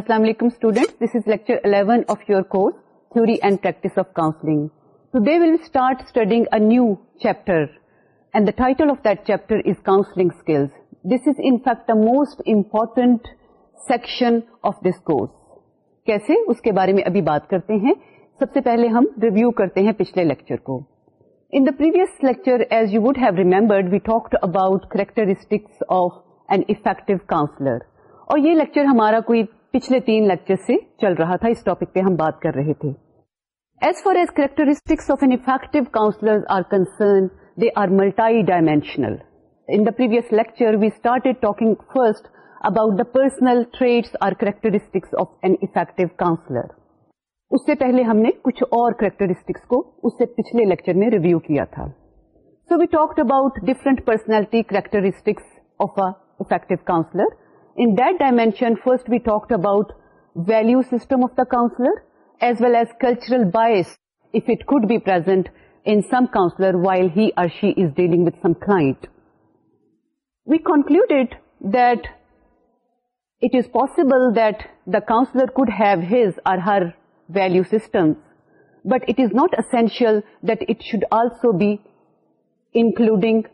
السلام علیکم student this is lecture 11 of and practice of counselling the important section of this کیسے اس کے بارے میں سب سے پہلے ہم ریویو کرتے ہیں پچھلے لیکچر کو in the previous lecture as you would have remembered we talked about characteristics counsellor اور یہ لیکچر ہمارا کوئی پچھلے تین لیکچر سے چل رہا تھا اس ٹاپک پہ ہم بات کر رہے تھے as far as characteristics of an effective counsellor are concern they are multi dimensional in the previous lecture we talking first about the personal trait or characteristics of an effective counsellor اس سے پہلے ہم نے کچھ اور characteristics کو اس سے پچھلے لیکچر میں ریویو کیا تھا so we talk about different personality characteristics of effective counsellor In that dimension, first we talked about value system of the counselor as well as cultural bias, if it could be present in some counselor while he or she is dealing with some client. We concluded that it is possible that the counselor could have his or her value systems, but it is not essential that it should also be including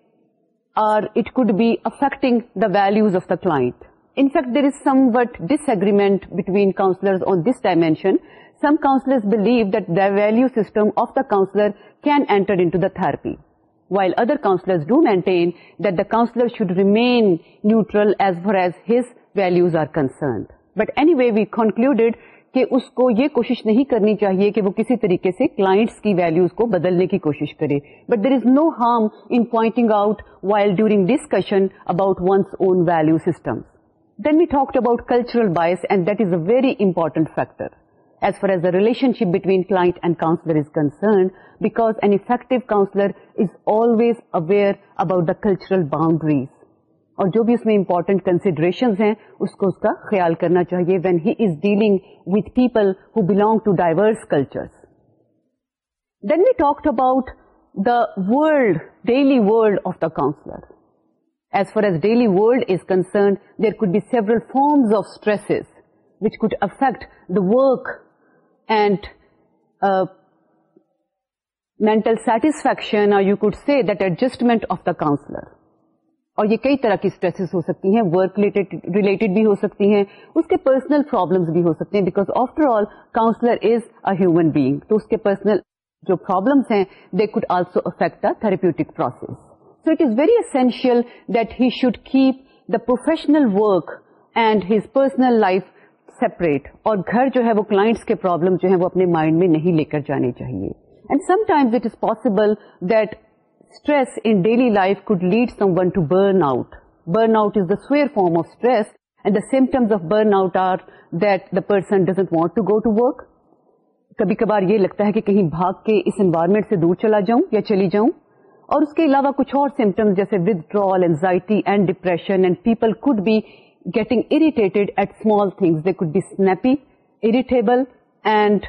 or it could be affecting the values of the client. In fact there is somewhat disagreement between counsellors on this dimension some that believe that system value system of the counsellor can enter therapy while other counselors do maintain that the counsellor should remain neutral as far as his values are concerned but anyway, we concluded کہ اس کو یہ کوشش نہیں کرنی چاہیے کہ وہ کسی طریقے سے کلائنٹس کی ویلوز کو بدلنے کی کوشش کرے but there is no harm in pointing out while during discussion about one's own value systems then we talk about cultural bias and that is a very important factor as far as the relationship between client and counsellor is concerned because counsellor is always aware about the cultural boundaries اور جو بھی اس میں important considerations ہیں اس کو اس کا خیال کرنا چاہیے when he is dealing with people belonging to diverse cultures then we talk about the world daily world of the counsellor as far as daily world is concerned there could be several forms of stress which affect the work and mental satisfaction اور you could see دڈجسٹمنٹ of the counsellor اور یہ کئی طرح کی stress ہو سکتی ہیں work related بھی ہو سکتی ہیں اس کے پرسنل پرابلمس بھی ہو سکتے ہیں because after all counsellor is a human being تو اس کے پرسنل جو پرابلمس ہیں they could also affect the therapeutic process so it is very essential that he should keep the professional گھر جو ہے وہ کلاٹس کے پرابلم جو ہیں وہ اپنے مائنڈ میں نہیں لے کر جانے چاہیے and sometimes it is possible that stress life could lead someone to burn out burn out is the the form of stress and the symptoms of burn out are that the person doesn't want to go to work کبھی کبھار یہ لگتا ہے کہ کہیں بھاگ کے اس environment سے دور چلا جاؤں یا چلی جاؤں اور اس کے علاوہ کچھ اور سمٹمس جیسے withdrawal anxiety and depression and people could be getting irate at small things they could be snappy irritable and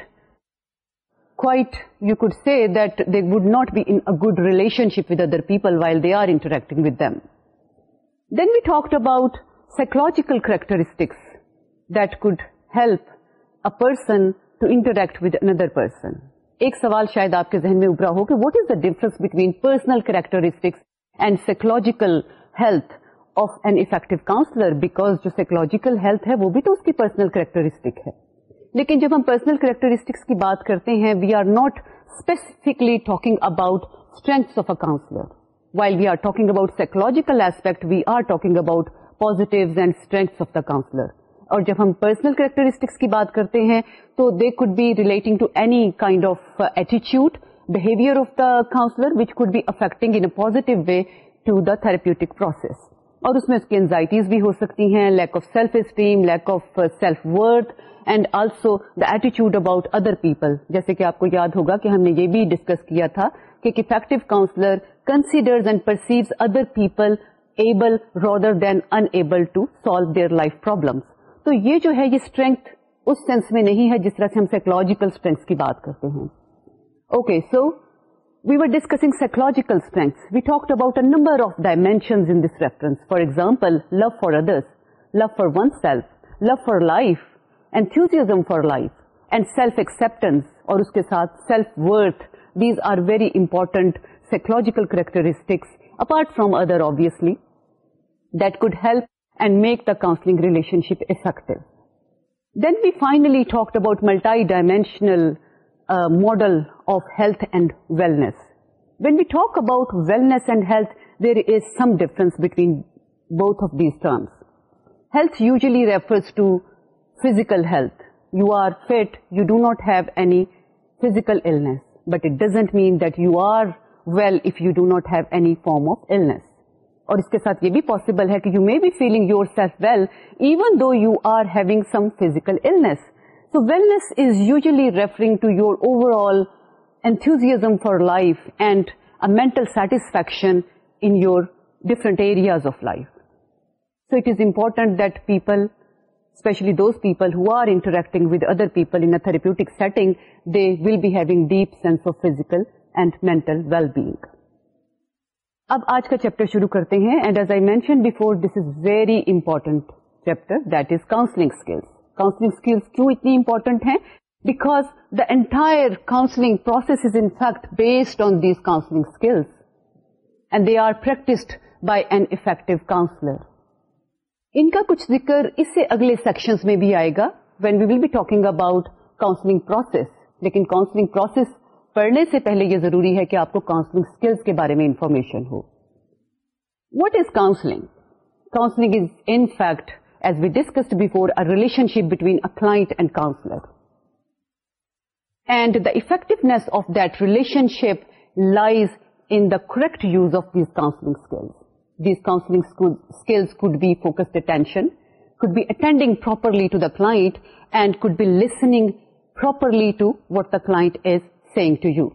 quite you could see they would not be in good relationship with other people while they are interacting with them then we talked about psychological characteristics that could help a person to interact with another person ایک سوال شاید آپ کے ذہن میں ابھرا ہو کہ what is the difference between personal characteristics and psychological health of an effective counsellor because جو سائیکولوجیکل ہیلتھ ہے وہ بھی تو اس کی پرسنل کریکٹرسٹک ہے لیکن جب ہم پرسنل کریکٹرسٹکس کی بات کرتے ہیں we are not specifically talking about strengths of a counsellor while we are talking about psychological aspect we are talking about positive and strengths of the counsellor اور جب ہم پرسنل کریکٹرسٹکس کی بات کرتے ہیں تو they could be relating to any kind of ایٹیچیوڈ behaviour of the counsellor which could be affecting in a positive way to the therapeutic process اور اس میں اس کی انزائٹیز بھی ہو سکتی ہیں lack of self esteem lack of self worth and also the ایٹیچیوڈ اباؤٹ ادر پیپل جیسے کہ آپ کو یاد ہوگا کہ ہم نے یہ بھی ڈسکس کیا تھا کہ ایک effective counsellor considers and perceives other people able rather than unable to solve their life problems تو یہ جو ہے یہ اسٹرینتھ اس سینس میں نہیں ہے جس طرح سے ہم سائیکولوجیکل اسٹرینتھ کی بات کرتے ہیں okay so we discussing psychological strength we talk about a number of in this reference for example love for others love for oneself love for life enthusiasm for life and self acceptance اور اس کے ساتھ self worth these are very important psychological characteristics apart from other obviously that could help and make the counseling relationship effective. Then we finally talked about multi-dimensional uh, model of health and wellness. When we talk about wellness and health, there is some difference between both of these terms. Health usually refers to physical health. You are fit, you do not have any physical illness, but it doesn't mean that you are well if you do not have any form of illness. اور اس کے ساتھ یہ بھی possible ہے کہ you may be feeling yourself well even though you are having some physical illness so wellness is usually referring to your overall enthusiasm for life and a mental satisfaction in your different areas of life so it is important that people especially those people who are interacting with other people in therapeutic setting they will be having deep sense of physical and mental well being اب آج کا chapter شروع کرتے ہیں and as I mention before this is is very important chapter that counselling counselling skills skills کیوں اتنی important ہیں because the entire counselling process is in fact based on these counselling skills and they are practised by an effective counsellor ان کا کچھ ذکر اس سے اگلے سیکشن میں بھی آئے گا when we will be talking about counselling process لیکن کاؤنسلنگ پروسیس پڑھنے سے پہلے یہ ضروری ہے کہ آپ کو کاؤنسلنگ اسکلس کے بارے میں انفارمیشن ہو what is counselling counselling is in fact as we discussed a relationship between a and counsellor and the effectiveness of that relationship lies in the correct use of these counselling skills these counselling could be focused be attending be attending properly to and and could be listening to what the client is saying to you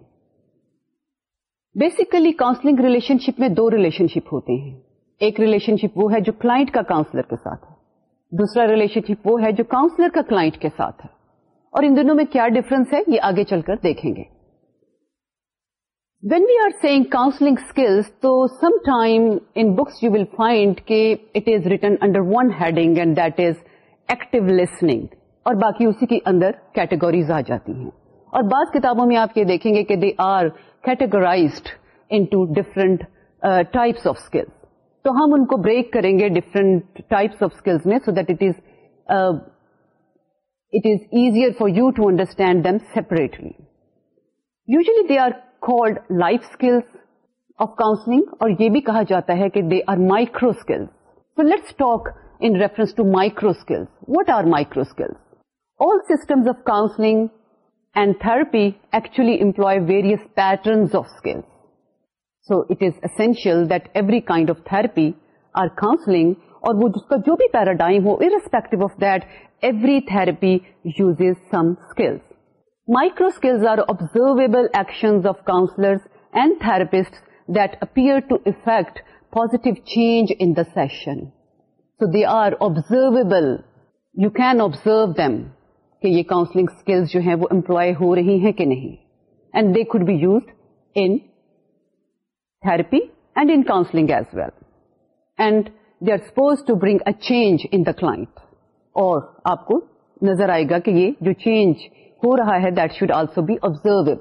basically counselling relationship میں دو relationship ہوتے ہیں ایک relationship وہ ہے جو client کا counsellor کے ساتھ ہے دوسرا ریلیشن شپ وہ ہے جو کاؤنسلر کا کلاس کے ساتھ ہے اور ان دونوں میں کیا ڈفرنس ہے یہ آگے چل کر دیکھیں گے when we are seeing counselling skills تو some time in books you will find کہ it is under one heading and that is active listening اور باقی اسی کے اندر کیٹاگریز آ جاتی ہیں اور بعض کتابوں میں آپ یہ دیکھیں گے کہ they are categorised different types of skills تو ہم ان کو بریک کریں گے ڈفرنٹ ٹائپس آف اسکلس میں so that it is it is easier for you to understand separately usually they are called life skills of counselling اور یہ بھی کہا جاتا ہے کہ they are micro skills so in reference to micro skills what are micro skills all systems of counseling and therapy actually employ various patterns of skills so it is essential that every kind of therapy or counselling اور جو بھی paradigm ہو irrespective of theory therapy uses some skills microskills are observable actions of counsellor and therapist that appear to affect positive change session so they are observable you can observe them کہ یہ counselling skills جو ہیں وہ employee ہو رہی ہیں کہ نہیں and they could be used in therapy and in counselling as well and they are supposed to bring a change in the client اور آپ کو نظر آئے گا کہ یہ جو چینج ہو رہا ہے that should also be The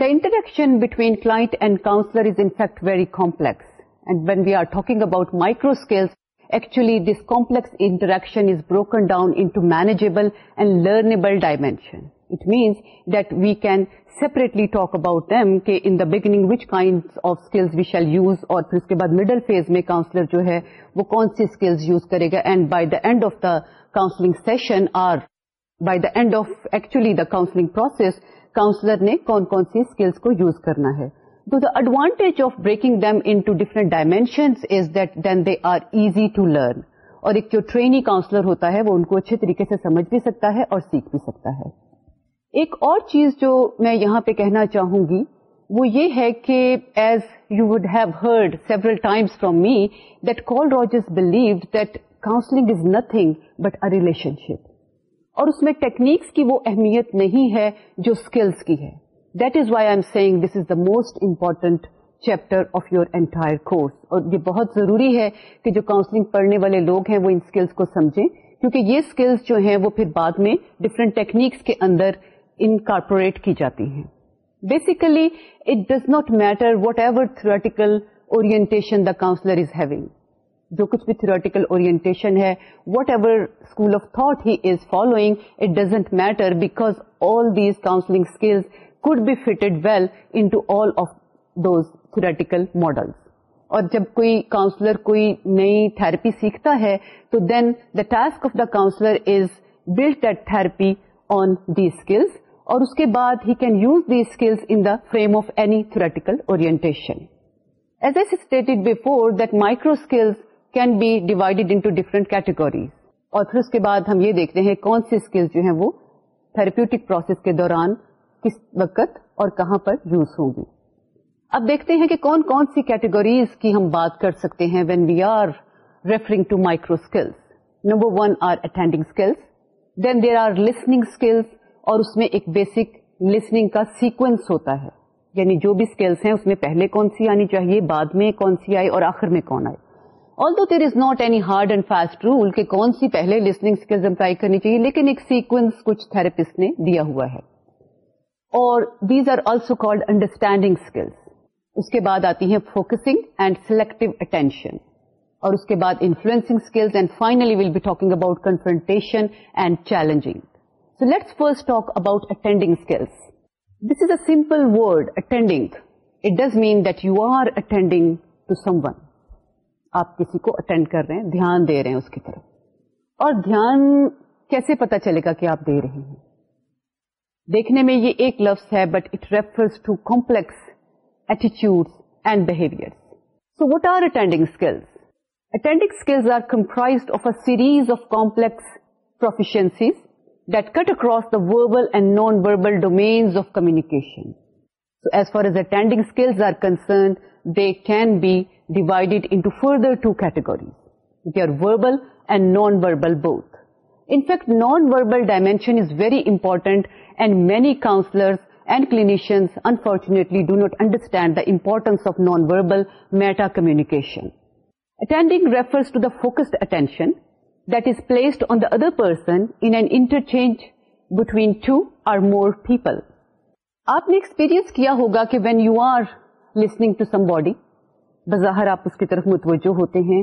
the interaction between and and counsellor is fact very complex and when we are talking about micro skills actually this complex interaction is broken down into manageable and learnable dimension it means that we can separately talk about them کہ in the beginning which kind of skills we shall use اور پھر اس کے بعد middle phase میں counsellor جو ہے وہ کون سی اسکلز یوز کرے گا and by داڈ of the counselling session are by داڈ of actually the counselling process counsellor نے کون کون سی اسکلس کو یوز کرنا ہے advantage of breaking dam in to different is that then they are easy to learn اور ایک جو trainee counsellor ہوتا ہے وہ ان کو اچھے طریقے سے سمجھ بھی سکتا ہے اور سیکھ بھی سکتا ہے ایک اور چیز جو میں یہاں پہ کہنا چاہوں گی وہ یہ ہے کہ as you would have heard several times from me that Carl Rogers believe that counselling is nothing but a relationship اور اس میں ٹیکنیکس کی وہ اہمیت نہیں ہے جو اسکلس کی ہے that is why I am saying this is the most important chapter of your entire course اور یہ بہت ضروری ہے کہ جو کاؤنسلنگ پڑھنے والے لوگ ہیں وہ ان اسکلس کو سمجھیں کیونکہ یہ اسکلس جو ہیں وہ پھر بعد میں ڈفرینٹ ٹیکنیکس کے اندر انکارپوریٹ کی جاتی ہیں basically it does not matter whatever theoretical orientation the counsellor is having جو کچھ بھی تھریٹیکل اورینٹیشن ہے whatever school of thought he is following it doesn't matter because all these counselling could be fitted well into all of those theoretical models. اور جب کوئی کاؤنسلر کوئی نئی تھرپی سیکھتا ہے تو then the task of the counsellor is build therapy on دیس اور اس کے بعد ہی can use the skills in the frame of any theoretical orientation as stated before that micro skills can be divided into different categories اور پھر اس کے بعد ہم یہ دیکھتے ہیں کون سی اسکلس جو ہیں وہ تھراپیوٹک پروسیس کے دوران کس وقت اور کہاں پر یوز ہوگی اب دیکھتے ہیں کہ کون کون سی کیٹیگریز کی ہم بات کر سکتے ہیں when we are referring to micro skills number one are attending skills then there are listening skills اور اس میں ایک بیسک لسننگ کا سیکوینس ہوتا ہے یعنی جو بھی اسکلس ہیں اس میں پہلے کون سی آنی چاہیے بعد میں کون سی آئی اور آخر میں کون آئے دو there is not any hard and fast rule کہ کون سی پہلے لسننگ اسکلز امپلائی کرنی چاہیے لیکن ایک سیکوینس کچھ تھراپسٹ نے دیا ہوا ہے اور these are also called understanding skills اس کے بعد آتی ہیں فوکسنگ اینڈ سلیکٹو اٹینشن اور اس کے بعد influencing and finally be talking about confrontation and challenging so let's first talk about attending skills this is a simple word attending it does mean that you are attending to someone آپ کسی کو attend کر رہے ہیں دھیان دے رہے ہیں اس کی طرف اور دھیان کیسے پتا چلے گا کہ آپ دے رہے ہیں دیکھنے میں یہ ایک لفظ ہے but it refers to complex ایٹیچیوڈ and behaviour so what are attending skills attending skills are comprise of a series of complex proficiencies that cut across the verbal and non verbal domains of communication so as far as attending skills are concern they can be divided into further two categories they are verbal and non verbal both in fact non verbal dimensions are important and many counsellors and clinicians unfortunately do not understand the importance non verbal matter communication that is placed on the other person and interchange between two or more people آپ نے experience کیا ہوگا کہ when you are listening to somebody بظاہر آپ اس کی طرف متوجہ ہوتے ہیں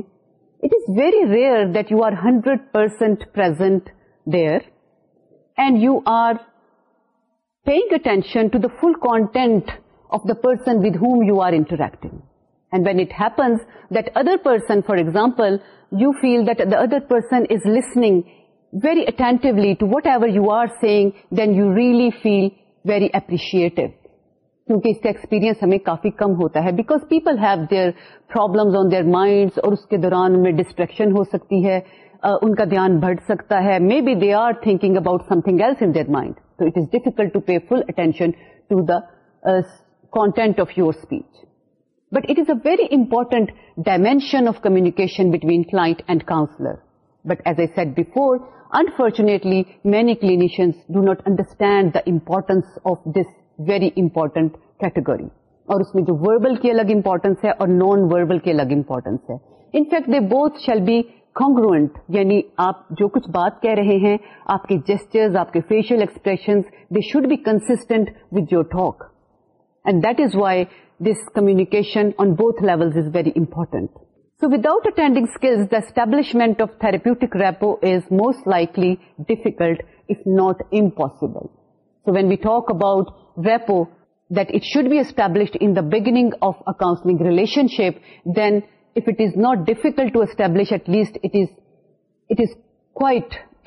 It is very rare that you are 100% present there and you are paying attention to the full content of the person with whom you are interacting. And when it happens that other person, for example, you feel that the other person is listening very attentively to whatever you are saying, then you really feel very appreciative. کیونکہ اس کا experience ہمیں کافی کم ہوتا ہے because people have their problems on their minds اور اس کے دوران ان میں ڈسٹریکشن ہو سکتی ہے uh, ان کا دھیان بڑھ سکتا ہے may be they are thinking about something else in their mind تو it is difficult to pay full attention to the content of your speech but it is a very important dimension of communication between client and counsellor but as a said before unfortunately many clinicians do not understand the importance of this very important category اور اس میں جو verbal کی الگ importance ہے اور non verbal کی الگ امپورٹینس ہے in fact both shall be congruent یعنی آپ جو کچھ بات کہہ رہے ہیں آپ کے آپ کے facial expression they should be constant with your talk and that is why this communication on both level is very important so without attending skills the establishment of therapeutic rapport is most likely difficult if not impossible so when we talk about a that it should be it in not of to establish, then if it is not difficult to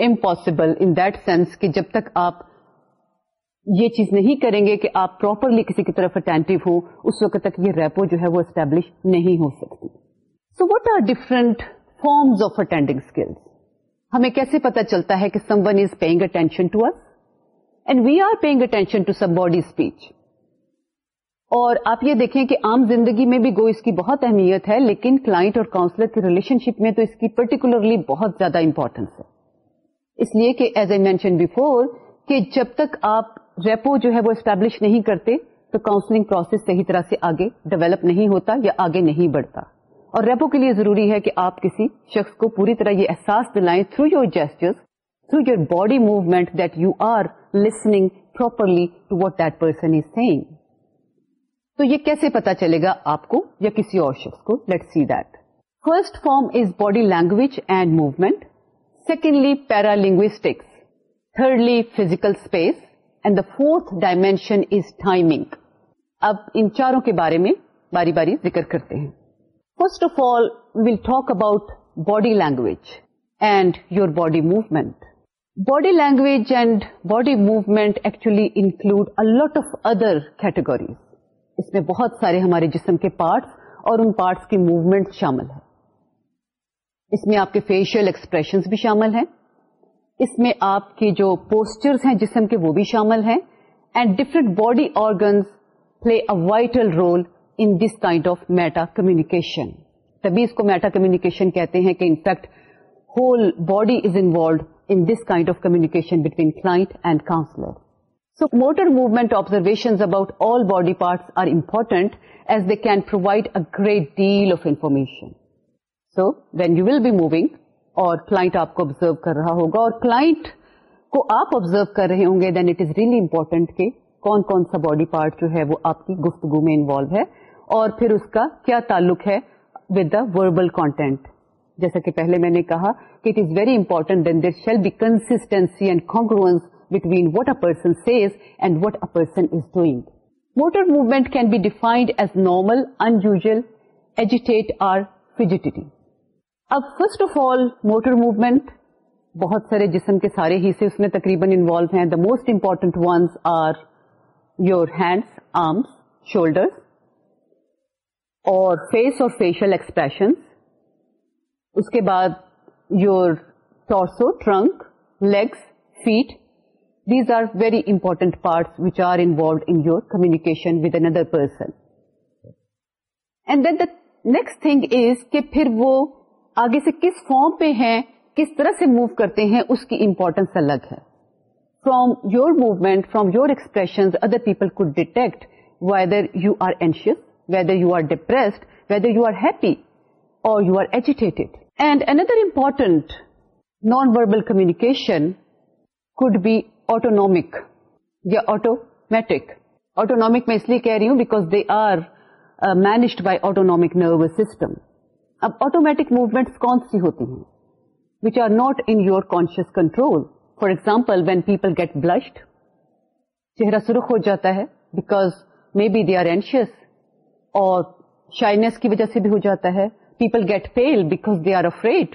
impossible impossible that sense کہ جب تک آپ یہ چیز نہیں کریں گے کہ آپ پراپرلی کسی کی طرف اٹینٹو ہوں اس وقت تک یہ ریپو جو ہے وہ اسٹیبلش نہیں ہو سکتی so what are different forms of attending skills ہمیں کیسے پتا چلتا ہے کہ someone is paying attention to ار اور آپ یہ دیکھیں کہ عام زندگی میں بھی گو اس کی بہت اہمیت ہے لیکن کلائنٹ اور کاؤنسلر کی ریلیشن شپ میں تو اس کی پرٹیکولرلی بہت زیادہ امپورٹینس ہے اس لیے کہ ایز اے مینشن بفور کہ جب تک آپ ریپو جو ہے وہ اسٹیبلش نہیں کرتے تو کاؤنسلنگ پروسیس صحیح طرح سے آگے ڈیولپ نہیں ہوتا یا آگے نہیں بڑھتا اور ریپو کے لیے ضروری ہے کہ آپ کسی شخص کو پوری طرح یہ احساس دلائیں through your gestures so your body movement that you are listening properly to what درسنگ تو یہ کیسے پتا چلے گا آپ کو یا کسی اور شخص کو let see that first form is body language and movement secondly paralinguistics thirdly physical space and the fourth dimension is timing اب ان چاروں کے بارے میں باری باری ذکر کرتے ہیں first of all we'll talk about body language and your body movement body language and body movement actually include a lot of other categories اس میں بہت سارے ہمارے جسم کے پارٹس اور ان پارٹس کی موومنٹ شامل ہے اس میں آپ کے فیشیل ایکسپریشن بھی شامل ہیں اس میں آپ کے جو ہیں جسم کے وہ بھی شامل ہیں and different body organs play a vital role in this kind of meta communication تبھی اس کو میٹا کمیونیکیشن کہتے ہیں کہ in fact whole body is involved this kind of communication Claude content as they کی great deal of information so when you will be moving اور client آپ کو کلاٹ کو آپ ابزرو کر رہے ہوں گے then it is really important کہ کون کون سا باڈی پارٹ جو ہے وہ آپ کی گفتگو میں انوالو ہے اور پھر اس کا کیا تعلق ہے ود دا وربل کانٹینٹ جیسا کہ پہلے میں نے کہا کہ it is very important then there shall be consistency and congruence between what a person says and what a person is doing motor movement can be defined as normal in usual agitate or fidgety اب first of all motor movement بہت سارے جسم کے سارے حصے اس میں تقریباً involve ہیں the most important ones are your hands arms shoulder اور فیس اور فیشیل ایکسپریشنس اس کے بعد your torso trunk legs feet these are very important parts which are involved in your communication with another person and then the next thing is کہ پھر وہ آگے سے کس فارم پہ ہیں کس طرح سے موو کرتے ہیں اس کی امپورٹینس الگ ہے from your movement from your expression other people could detect whether you are anxious whether you are depressed whether you are happy اور you are agitated and another important non verbal communication could be autonomic یا automatic autonomic میں اس لیے کہہ رہی ہوں because they are managed by autonomic nervous system اب automatic movements کون سی ہوتی ہیں which are not in your conscious control for example when people get blushed چہرہ سرخ ہو جاتا ہے because me be are anxious اور شائنیس کی وجہ سے بھی ہو جاتا ہے people get feel because they are afraid.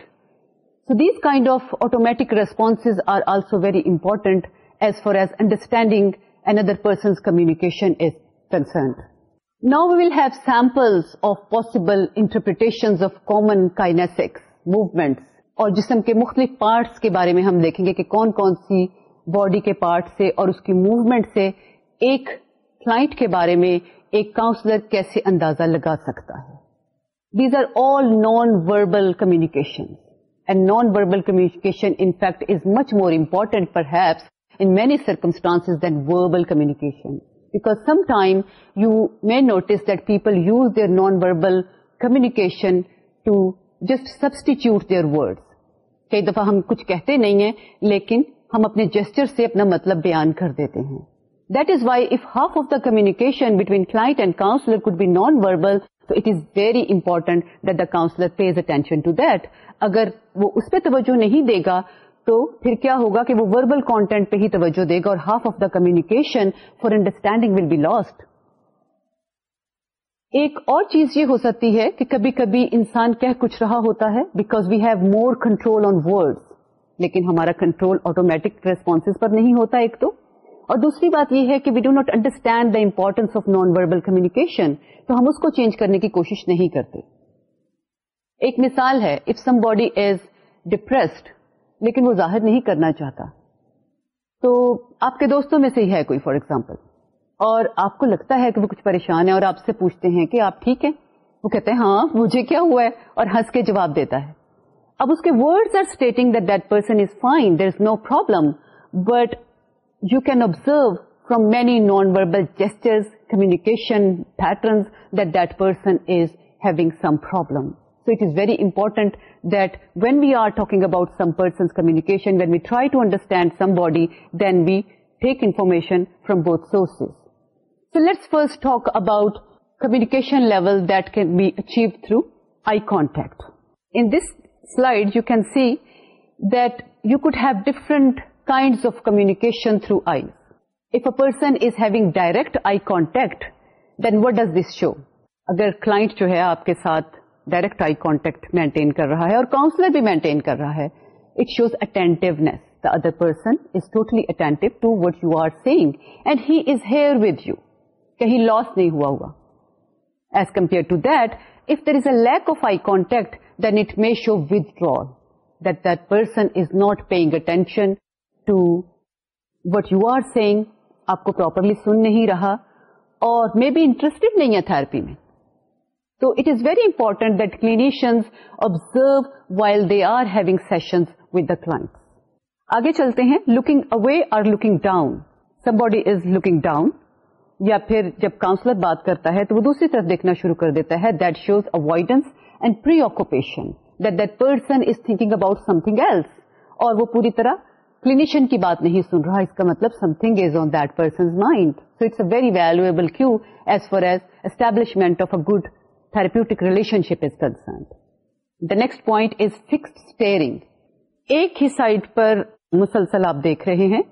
So these kind of automatic responses are also very important as far as understanding another other persons communication is concerned we we have have of of possible interpretation of common kinesics movements اور جسم کے مختلف parts کے بارے میں ہم دیکھیں گے کہ کون کون سی باڈی کے پارٹ سے اور اس کی موومنٹ سے ایک کلائنٹ کے بارے میں ایک کاؤنسلر کیسے اندازہ لگا سکتا ہے these are all non verbal verbal communication. Is much more may پر that you use use their non verbal to to just substitute their کئی دفعہ ہم کچھ کہتے نہیں ہیں لیکن ہم اپنے جسٹر سے اپنا مطلب بیان کر دیتے ہیں that is why if half of the communication between client and counsellor could be non verbal it is very important that the counsellor pays attention to that اگر وہ اس پہ توجہ نہیں دے گا تو پھر کیا ہوگا کہ وہ وربل کانٹینٹ پہ ہی توجہ دے گا اور half of the communication for understanding will be lost ایک اور چیز یہ ہو سکتی ہے کہ کبھی کبھی انسان کہہ کچھ رہا ہوتا ہے because we have more control on word لیکن ہمارا کنٹرول آٹومیٹک ریسپانس پر نہیں ہوتا ایک تو اور دوسری بات یہ ہے کہ we do not understand the importance of non verbal communication تو ہم اس کو چینج کرنے کی کوشش نہیں کرتے ایک مثال ہے if somebody is depressed لیکن وہ ظاہر نہیں کرنا چاہتا تو آپ کے دوستوں میں سے ہی ہے کوئی فار ایگزامپل اور آپ کو لگتا ہے کہ وہ کچھ پریشان ہے اور آپ سے پوچھتے ہیں کہ آپ ٹھیک ہیں وہ کہتے ہیں ہاں مجھے کیا ہوا ہے اور ہنس کے جواب دیتا ہے اب اس کے are stating that that person is is fine there no problem but you can observe from many non-verbal gestures, communication patterns, that person is having some problem. So it is very important that when we are talking about some person's communication, when we try to understand somebody, then we take information from both sources. So let's first talk about communication level that can be achieved through eye contact. In this slide, you can see that you could have different kinds of communication through eyes. If a person is having direct eye contact, then what does this show? اگر client جو ہے آپ کے ساتھ direct eye contact maintain کر رہا ہے اور کاؤنسلر بھی مینٹین کر رہا ہے لاس نہیں ہوا ہوا as compare to there there is a lack of eye contact then it may show with that person is not paying attention what you are saying آپ کو پراپرلی سن نہیں رہا اور مے بی انٹرسٹڈ نہیں ہے تھرپی میں تو it is very important that while they are having session آگے چلتے ہیں looking away or looking down somebody is looking down یا پھر جب کاؤنسلر بات کرتا ہے تو وہ دوسری طرف دیکھنا شروع کر دیتا ہے that shows avoidance and preoccupation that that person is thinking about something else اور وہ پوری طرح کلینیشین کی بات نہیں سن رہا اس کا مطلب something is on that person mind so it's a very cue as far as establishment of a good therapeutic relationship is concerned the next point is fix staring ایک ہی side پر مسلسل آپ دیکھ رہے ہیں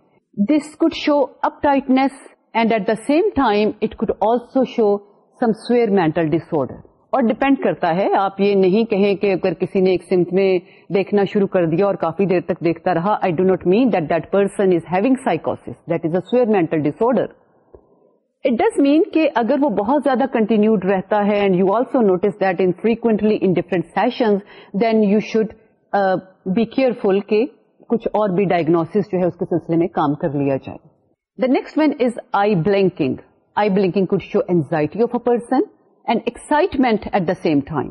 this could show up tightness and at the same time it could also show some severe mental disorder اور depend کرتا ہے آپ یہ نہیں کہیں کہ اگر کسی نے ایک سمت میں دیکھنا شروع کر دیا اور کافی دیر تک دیکھتا رہا I do not mean that that person is having سائیکوس that is a severe mental disorder it does mean کہ اگر وہ بہت زیادہ کنٹینیوڈ رہتا ہے and you also notice that in frequently in different session then you should be careful کہ کچھ اور بھی ڈائگنوس جو ہے اس کے سلسلے میں کام کر لیا جائے the next one is eye blinking eye blinking could show anxiety of a person and excitement at the same time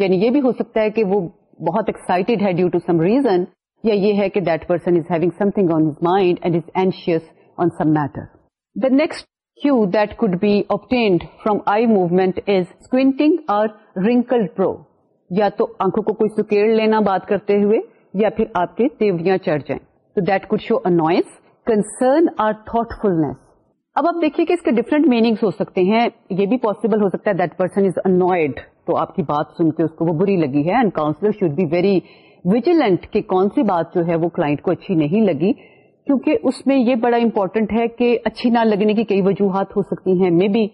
یعنی یہ بھی ہو سکتا ہے کہ وہ بہت ایکسائٹیڈ ہے ڈیو ٹو سم ریزن یا یہ ہے کہ that person is having something on his mind and is anxious on some matter the next cue that could be obtained from eye movement is squinting اور wrinkle پرو یا تو آنکھوں کو کوئی سکیڑ لینا بات کرتے ہوئے یا پھر آپ کے تیوریاں چڑھ جائیں تو that could show a noise concern or thoughtfulness اب آپ دیکھیے کہ اس کے ڈفرنٹ میننگس ہو سکتے ہیں یہ بھی پاسبل ہو سکتا ہے دیٹ پرسن از انوائڈ تو آپ کی بات سن کے اس کو وہ بری لگی ہے and counsellor should be very vigilant کہ کون سی بات جو ہے وہ کلاٹ کو اچھی نہیں لگی کیونکہ اس میں یہ بڑا امپورٹنٹ ہے کہ اچھی نہ لگنے کی کئی وجوہات ہو سکتی ہیں مے بی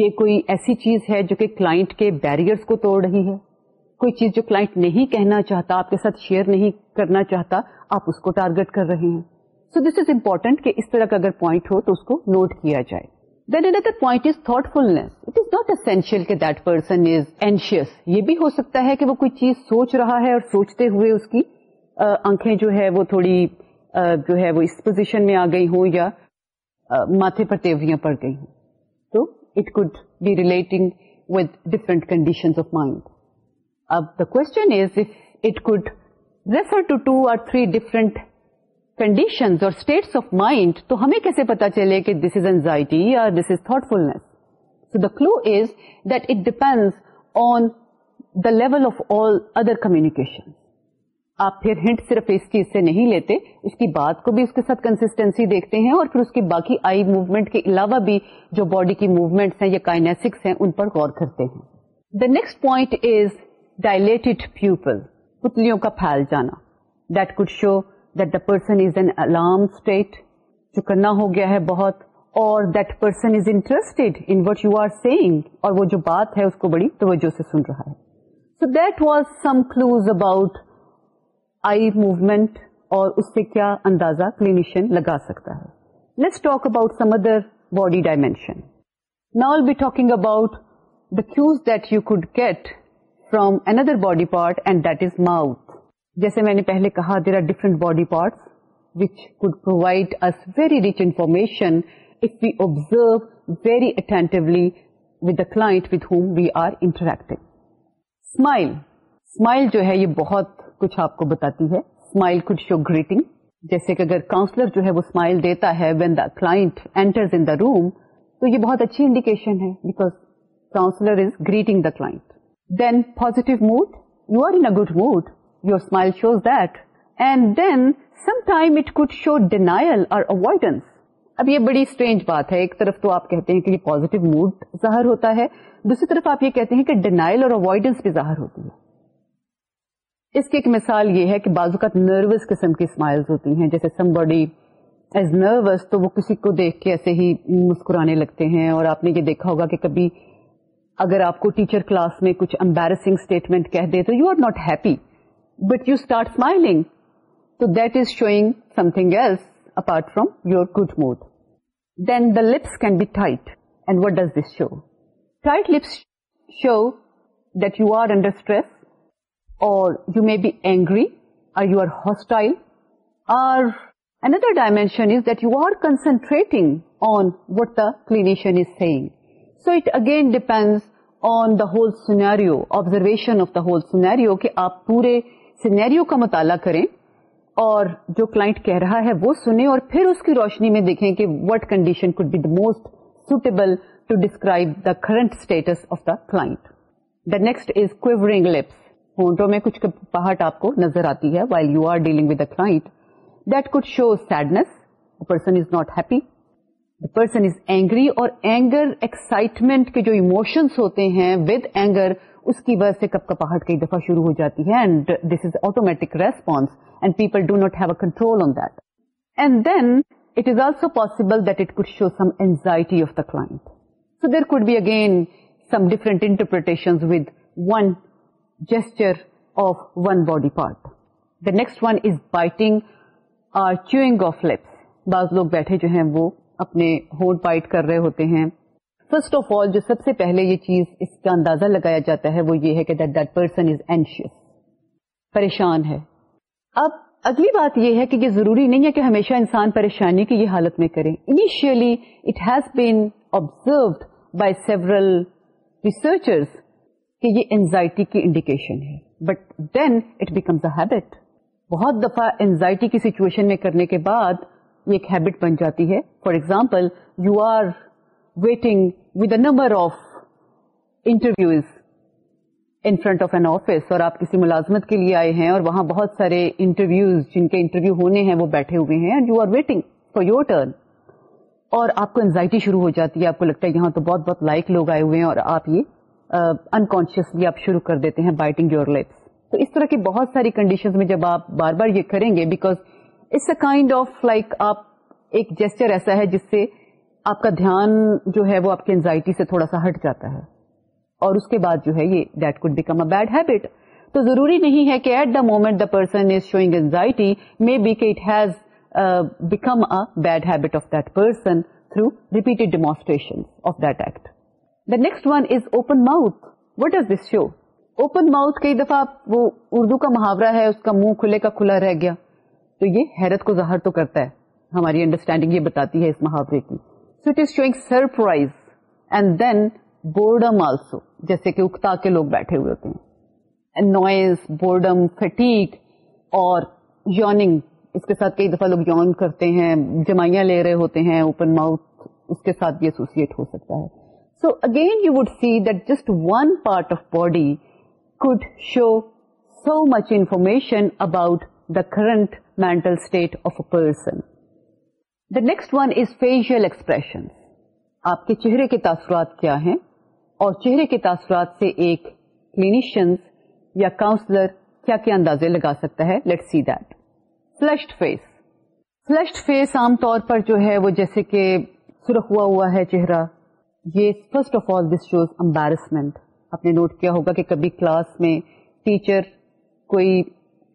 یہ کوئی ایسی چیز ہے جو کہ کلاٹ کے بیریئرس کو توڑ رہی ہے کوئی چیز جو کلاٹ نہیں کہنا چاہتا آپ کے ساتھ شیئر نہیں کرنا چاہتا آپ اس کو ٹارگیٹ کر رہے ہیں سو دس از امپورٹنٹ کہ اس طرح کا اگر پوائنٹ ہو تو اس کو نوٹ کیا جائے then another point is thoughtfulness it is not essential کہ دیٹ پرسن از اینشیس یہ بھی ہو سکتا ہے کہ وہ کوئی چیز سوچ رہا ہے اور سوچتے ہوئے اس کی آنکھیں جو ہے وہ تھوڑی جو ہے وہ اس پوزیشن میں آ گئی ہوں یا ماتھے پر تیویاں پڑ گئی ہوں تو it could be relating with different condition of mind اب the question is if it could refer to two or three different condition اور اسٹیٹس آف مائنڈ تو ہمیں کیسے پتا چلے کہ دس از اینزائٹی یا this is thought so the clue is that it on the level of all other آپ پھر ہنٹ صرف اس سے نہیں لیتے اس کی بات کو بھی اس کے ساتھ کنسٹینسی دیکھتے ہیں اور پھر اس کی باقی آئی موومنٹ کے علاوہ بھی جو باڈی کی مووینٹ ہیں یا کائنیسکس ہیں ان پر غور کرتے ہیں the next point is dilated people پتلوں کا پھیل جانا that could show person is N alarm state جو کرنا ہو گیا ہے بہت اور that person is interested in what you are saying اور وہ جو بات ہے اس کو بڑی توجہ سے سن رہا ہے so that was some clues about eye movement اور اس سے کیا اندازہ کلینیشین لگا سکتا ہے let's talk about some other body dimension now be talking about the cues that you could get from another body part and that is mouth جیسے میں نے پہلے کہا there are different body parts which could provide us very rich information if we very with the home we are interacting smile smile جو ہے یہ بہت کچھ آپ کو بتاتی ہے اسمائل کڈ شو گریٹنگ جیسے کہ اگر کاؤنسلر جو ہے وہ اسمائل دیتا ہے وین دا ان دا روم تو یہ بہت اچھی انڈیکیشن ہے because counsellor is greeting the then کلاو mood you are in good mood your smile shows that and then sometime it could show denial اور اوائڈنس اب یہ بڑی اسٹرینج بات ہے ایک طرف تو آپ کہتے ہیں کہ یہ پوزیٹو موڈ ظاہر ہوتا ہے دوسری طرف آپ یہ کہتے ہیں کہ ڈینائل اور اوائڈنس بھی ظاہر ہوتی ہے اس کی ایک مثال یہ ہے کہ بعض اوقات نروس قسم کی اسمائل ہوتی ہیں جیسے سم باڈی ایز نروس تو وہ کسی کو دیکھ کے ایسے ہی مسکرانے لگتے ہیں اور آپ نے یہ دیکھا ہوگا کہ کبھی اگر آپ کو ٹیچر کلاس میں کچھ امبیرسنگ اسٹیٹمنٹ کہہ دے تو you are not happy but you start smiling تو that is showing something else apart from your good mood then the lips can be tight and what does this show tight lips show that you are under or you may be angry or you are hostile or an other dimension concentrating on what the clinician is تھ so it again depend on the whole سینےشن of the whole scenario کہ آپ پورے scenario کا مطالعہ کریں اور جو client کہہ رہا ہے وہ سنیں اور پھر اس کی روشنی میں دیکھیں کہ what condition could be the most suitable to describe the current status of the client the next is quivering lips ہونٹوں میں کچھ پہاٹ آپ کو نظر آتی ہے while you are dealing with the client that could show sadness person is not happy person is angry اور اینگر ایکسائٹمنٹ کے جو ایموشنس ہوتے ہیں ود اینگر اس کی وجہ سے کپ کپاہٹ کئی دفعہ شروع ہو جاتی ہے and this is automatic response and people do not have a control on that and then it is also possible that it could show some anxiety of the client so there could be again some different interpretation with one gesture of one body part the next one is biting اور chewing of lips بعض لوگ بیٹھے جو ہیں وہ اپنے ہوٹ byte کر رہے ہوتے ہیں فرسٹ آف آل جو سب سے پہلے یہ چیز اس کا اندازہ لگایا جاتا ہے وہ یہ ہے کہ پریشان ہے اب اگلی بات یہ ہے کہ یہ ضروری نہیں ہے کہ ہمیشہ انسان پریشانی کی یہ حالت میں کرے initially it has been observed by several researchers کہ یہ انزائٹی کی انڈیکیشن ہے but then it becomes a habit بہت دفعہ انزائٹی کی سچویشن میں کرنے کے بعد یہ ایک ہیبٹ بن جاتی ہے for example you are waiting with a number of interviews in front of an office اور آپ کسی ملازمت کے لیے آئے ہیں اور وہاں بہت سارے انٹرویوز جن کے انٹرویو ہونے ہیں وہ بیٹھے ہوئے ہیں اور آپ کو انزائٹی شروع ہو جاتی ہے آپ کو لگتا ہے یہاں تو بہت بہت لائک لوگ آئے ہوئے ہیں اور آپ یہ انکانشیسلی آپ شروع کر دیتے ہیں بائٹنگ یور لپس تو اس طرح کی بہت ساری کنڈیشن میں جب آپ بار بار یہ کریں گے because it's a kind of like آپ ایک جیسچر ایسا ہے جس سے آپ کا دھیان جو ہے وہ آپ کی انزائٹی سے تھوڑا سا ہٹ جاتا ہے اور اس کے بعد جو ہے یہ that could become a bad habit تو ضروری نہیں ہے کہ at the moment the person is showing may be کہ it has become a bad habit of that person through one demonstration open mouth what is this show open mouth کئی دفعہ وہ اردو کا محاورہ ہے اس کا منہ کھلے کا کھلا رہ گیا تو یہ حیرت کو ظاہر تو کرتا ہے ہماری انڈرسٹینڈنگ یہ بتاتی ہے اس محاورے کی so it showing surprise and then boredom also جیسے کہ لوگ بیٹھے ہوئے ہوتے ہیں لوگ یون کرتے ہیں جمائیاں لے رہے ہوتے ہیں اوپن ماؤتھ اس کے ساتھ بھی ایسوسیٹ ہو سکتا ہے so again you would see that just one part of body could show so much information about the current mental state of a person the next one is facial expression آپ کے چہرے کے تاثرات کیا ہیں اور چہرے کے تاثرات سے ایک کلینیشین یا کاؤنسلر کیا کیا اندازے لگا سکتا ہے let see that flushed face flushed face عام طور پر جو ہے وہ جیسے کہ سرخ ہوا ہوا ہے چہرہ یہ first of all this shows embarrassment آپ نے نوٹ کیا ہوگا کہ کبھی کلاس میں ٹیچر کوئی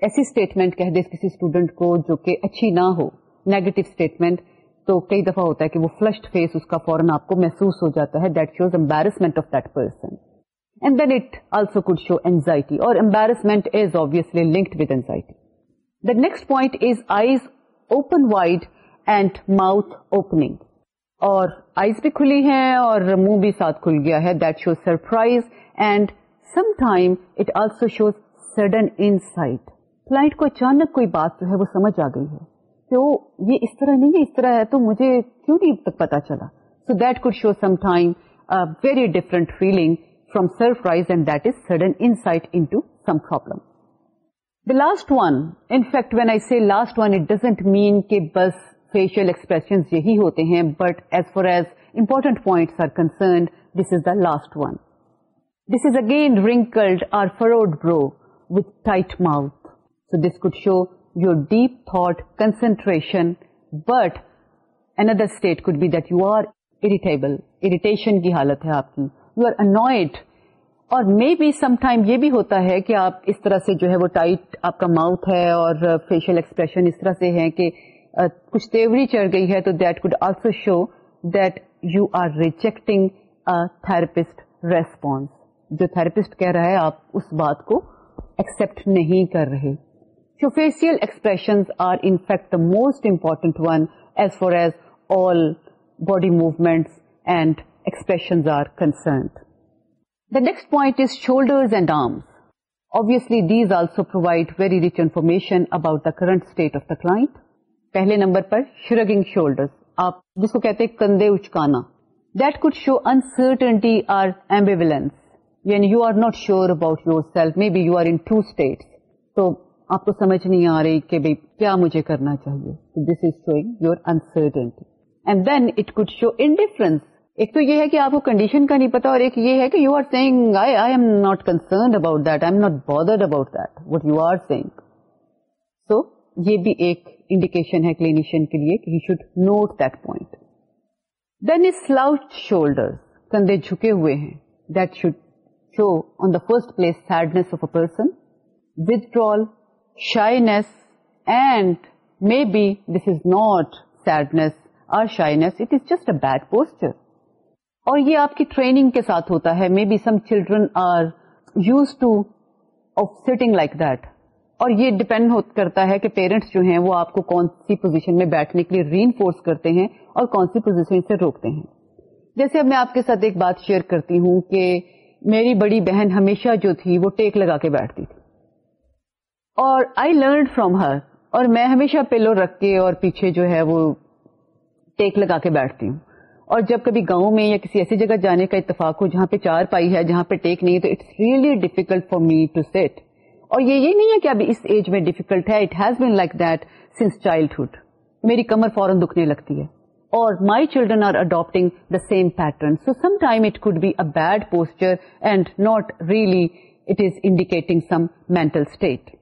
ایسی اسٹیٹمنٹ کہہ دے کسی اسٹوڈینٹ کو جو کہ اچھی نہ ہو نیگیٹو اسٹیٹمنٹ تو کئی دفعہ ہوتا ہے کہ وہ فلشڈ فیس اس کا فوراً آپ کو محسوس ہو جاتا ہے that shows embarrassment of that person and then it also could show anxiety اور embarrassment is obviously linked with anxiety the next point is eyes open wide and mouth opening اور آئیز بھی کھلی ہیں اور منہ بھی ساتھ کھل گیا ہے that shows surprise and some time it also shows sudden insight client کو اچانک کوئی بات جو ہے وہ سمجھ آ گئی ہے تو یہ اس طرح نہیں ہے اس طرح ہے تو مجھے کیوں نہیں تک پتا چلا so that could show some time very different feeling from surprise and that is sudden insight into some problem the last one in fact when I see last one it doesn't mean کہ بس facial expression یہی ہوتے ہیں but as far as important points are concerned this is the last one this is again wrinkled or fraud brow with tight mouth so this could show جو deep thought concentration but another state could be you are irritable irritation کی حالت ہے آپ کی you are and or may be some time یہ بھی ہوتا ہے کہ آپ اس طرح سے جو ہے وہ ٹائٹ آپ کا ماؤتھ ہے اور فیشیل uh, ایکسپریشن اس طرح سے ہے کہ uh, کچھ تیوری چڑھ گئی ہے تو that could also show that you are rejecting therapist response جو تھراپسٹ کہہ رہا ہے آپ اس بات کو ایکسپٹ نہیں کر رہے facial expression are in fact the most important one as far as all body movements shoulders and arms these also provide very rich information about the current state of the client number per shrugging شوڈرز آپ جس کو کہتے ہیں کندھے اچکانا that could show uncertainty or ambivalence when you are not sure about yourself may be you are in two states آپ کو سمجھ نہیں آ رہی کہ بھائی کیا مجھے کرنا چاہیے this is showing your uncertainty and then it could show indifference ایک تو یہ ہے کہ آپ کو کنڈیشن کا نہیں پتا اور ایک یہ ہے کہ you are seeing I I am not concern about that I am not bothered about that what you are seeing سو یہ بھی ایک انڈیکیشن ہے کلینیشین کے لیے کہ you should note that point then is سلاؤڈ shoulder کندھے جھکے ہوئے ہیں that should show on the first place sadness of a person withdrawal شائیس may be this is not sadness are شائیس just a bad posture اور یہ آپ کی training کے ساتھ ہوتا ہے may be some children are used to sitting like that اور یہ ڈپینڈ کرتا ہے کہ پیرنٹس جو ہیں وہ آپ کو کون سی پوزیشن میں بیٹھنے کے لیے ری انفورس کرتے ہیں اور کون سی پوزیشن سے روکتے ہیں جیسے اب میں آپ کے ساتھ ایک بات شیئر کرتی ہوں کہ میری بڑی بہن ہمیشہ جو تھی وہ ٹیک لگا کے بیٹھتی تھی اور آئی لرن فرام ہر اور میں ہمیشہ پلو رکھ کے اور پیچھے جو ہے وہ ٹیک لگا کے بیٹھتی ہوں اور جب کبھی گاؤں میں یا کسی ایسی جگہ جانے کا اتفاق ہو جہاں پہ چار پائی ہے جہاں پہ ٹیک نہیں تو it's really difficult for me to sit اور یہ یہ نہیں ہے کہ ابھی اس ایج میں ڈیفیکلٹ ہے it has been like that since childhood میری کمر فوراً دکھنے لگتی ہے اور my children are adapting the same pattern so some time it could be a bad posture and not really it is indicating some mental state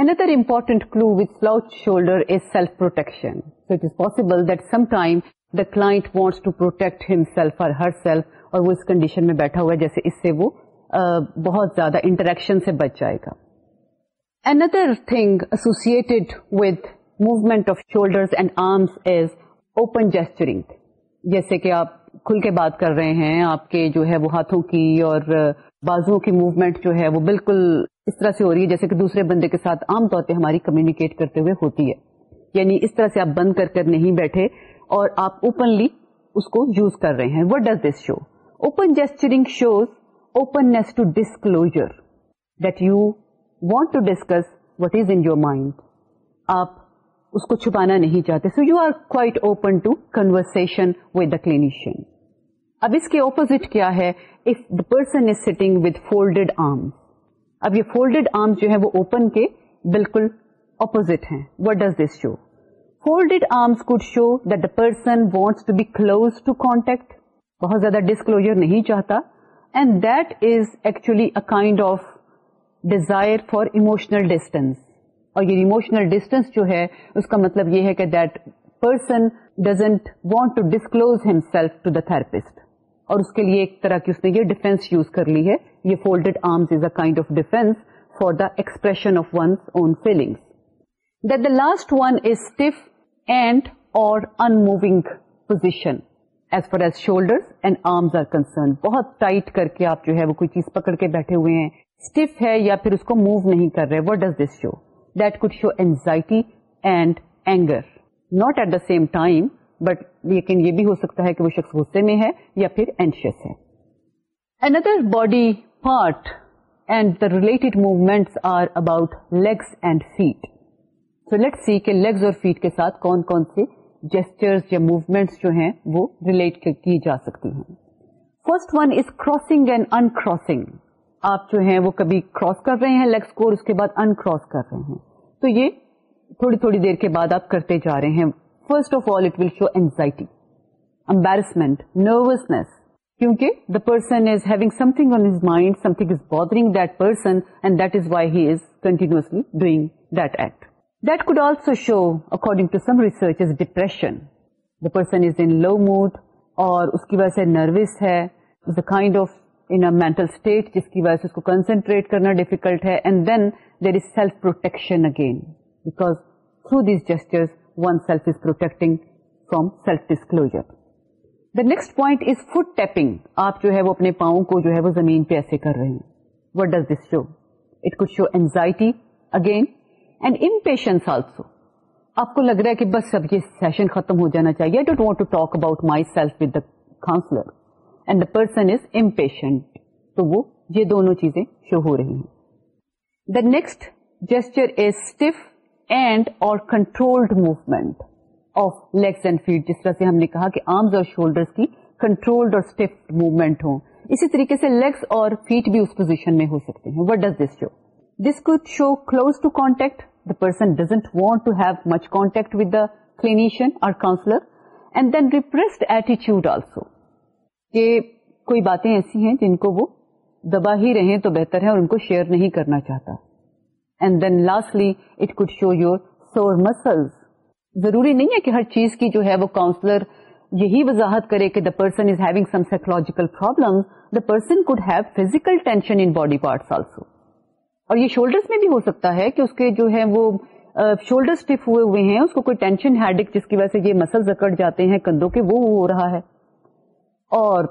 another important clue شوڈرشن so possible اور اس condition میں بیٹھا ہوا ہے اس سے interaction سے بچ جائے گا another thing associated with movement of shoulders and arms is open gesturing جیسے کہ آپ کھل کے بات کر رہے ہیں آپ کے جو ہے وہ ہاتھوں کی اور بازو کی موومینٹ جو ہے وہ بالکل اس طرح سے ہو رہی ہے جیسے کہ دوسرے بندے کے ساتھ عام طور پہ ہماری کمیونیکیٹ کرتے ہوئے ہوتی ہے یعنی اس طرح سے آپ بند کر کر نہیں بیٹھے اور آپ اوپنلی اس کو یوز کر رہے ہیں what does this show open gesturing shows to disclosure that you want to discuss what is in your mind آپ اس کو چھپانا نہیں چاہتے so you are quite open to conversation with the clinician اب اس کے اوپوزٹ کیا ہے if the person is sitting with folded arms اب یہ فولڈیڈ آرمس جو ہے وہ اوپن کے بالکل اپوزٹ ہیں what does this show folded arms could show that the person wants to be close to contact بہت زیادہ ڈسکلوجر نہیں چاہتا and that is actually a kind of desire for emotional distance اور یہ emotional distance جو ہے اس کا مطلب یہ ہے کہ that person doesn't want to disclose himself to the therapist اور اس کے لیے ایک طرح کی اس نے یہ ڈیفینس یوز کر لی ہے یہ folded arms is a kind of defence for the expression of one's own that the last one is and اور unmoving position as far as shoulder and arms are concern بہت tight کر کے آپ جو ہے وہ کوئی چیز پکڑ کے بیٹھے ہوئے ہیں اسٹیف ہے یا پھر اس کو موو نہیں کر رہے what does this show that could show anxiety and anger not at the same time but لیکن یہ بھی ہو سکتا ہے کہ وہ شخص غصے میں ہے یا پھر اینشیس ہے another body part and the related movements are about legs and feet so let see کہ لیگز اور فیٹ کے ساتھ کون کون سے جیسچرز یا موومینٹس جو ہیں وہ ریلیٹ کی جا سکتی ہیں first one is crossing and uncrossing آپ جو ہیں وہ کبھی کراس کر رہے ہیں لیگس کو اس کے بعد ان کراس کر رہے ہیں تو یہ تھوڑی تھوڑی دیر کے بعد آپ کرتے جا رہے ہیں first of all it will show anxiety embarrassment nervousness کیونکہ depression the person is in low mood اور اس کی وجہ سے نروس ہے کائنڈ آف ان میں اسٹیٹ جس کی وجہ سے اس کو کنسنٹریٹ کرنا ڈیفیکلٹ ہے and then there is self protection again back through these gesture one self is protecting from سیلفر جو ہے زمین پہ ایسے کر رہے ہیں what does this show it cover anxiety again and also آپ کو لگ رہا ہے کہ بس اب یہ سیشن ختم ہو جانا چاہیے کامپیشنٹ تو وہ یہ دونوں چیزیں شو ہو رہی ہیں the next gesture is stiff and اور controlled movement of legs and feet جس طرح سے ہم نے کہا کہ آرمز اور شوڈر کی کنٹرولڈ اور اسٹیف موومینٹ ہوں اسی طریقے سے لیگس اور فیٹ بھی اس پوزیشن میں ہو سکتے ہیں what does this show this show close to contact the person doesn't want to have much contact with the clinician اور کاؤنسلر اینڈ دین ریپریسڈ ایٹیچیوڈ آلسو کہ کوئی باتیں ایسی ہیں جن کو وہ دبا ہی رہیں تو بہتر ہے اور ان کو شیئر نہیں کرنا چاہتا and then lastly it could show your sore muscles ضروری نہیں ہے کہ ہر چیز کی جو ہے وہ کاؤنسلر یہی وضاحت کرے کہ the person is having some psychological problem the person could have physical tension in body parts also اور یہ شولڈرس میں بھی ہو سکتا ہے کہ اس کے جو ہے وہ شولڈر اسٹف ہوئے ہوئے ہیں اس کو کوئی ٹینشن ہیڈک جس کی وجہ سے یہ مسلز اکڑ جاتے ہیں کندھوں کے وہ ہو رہا ہے اور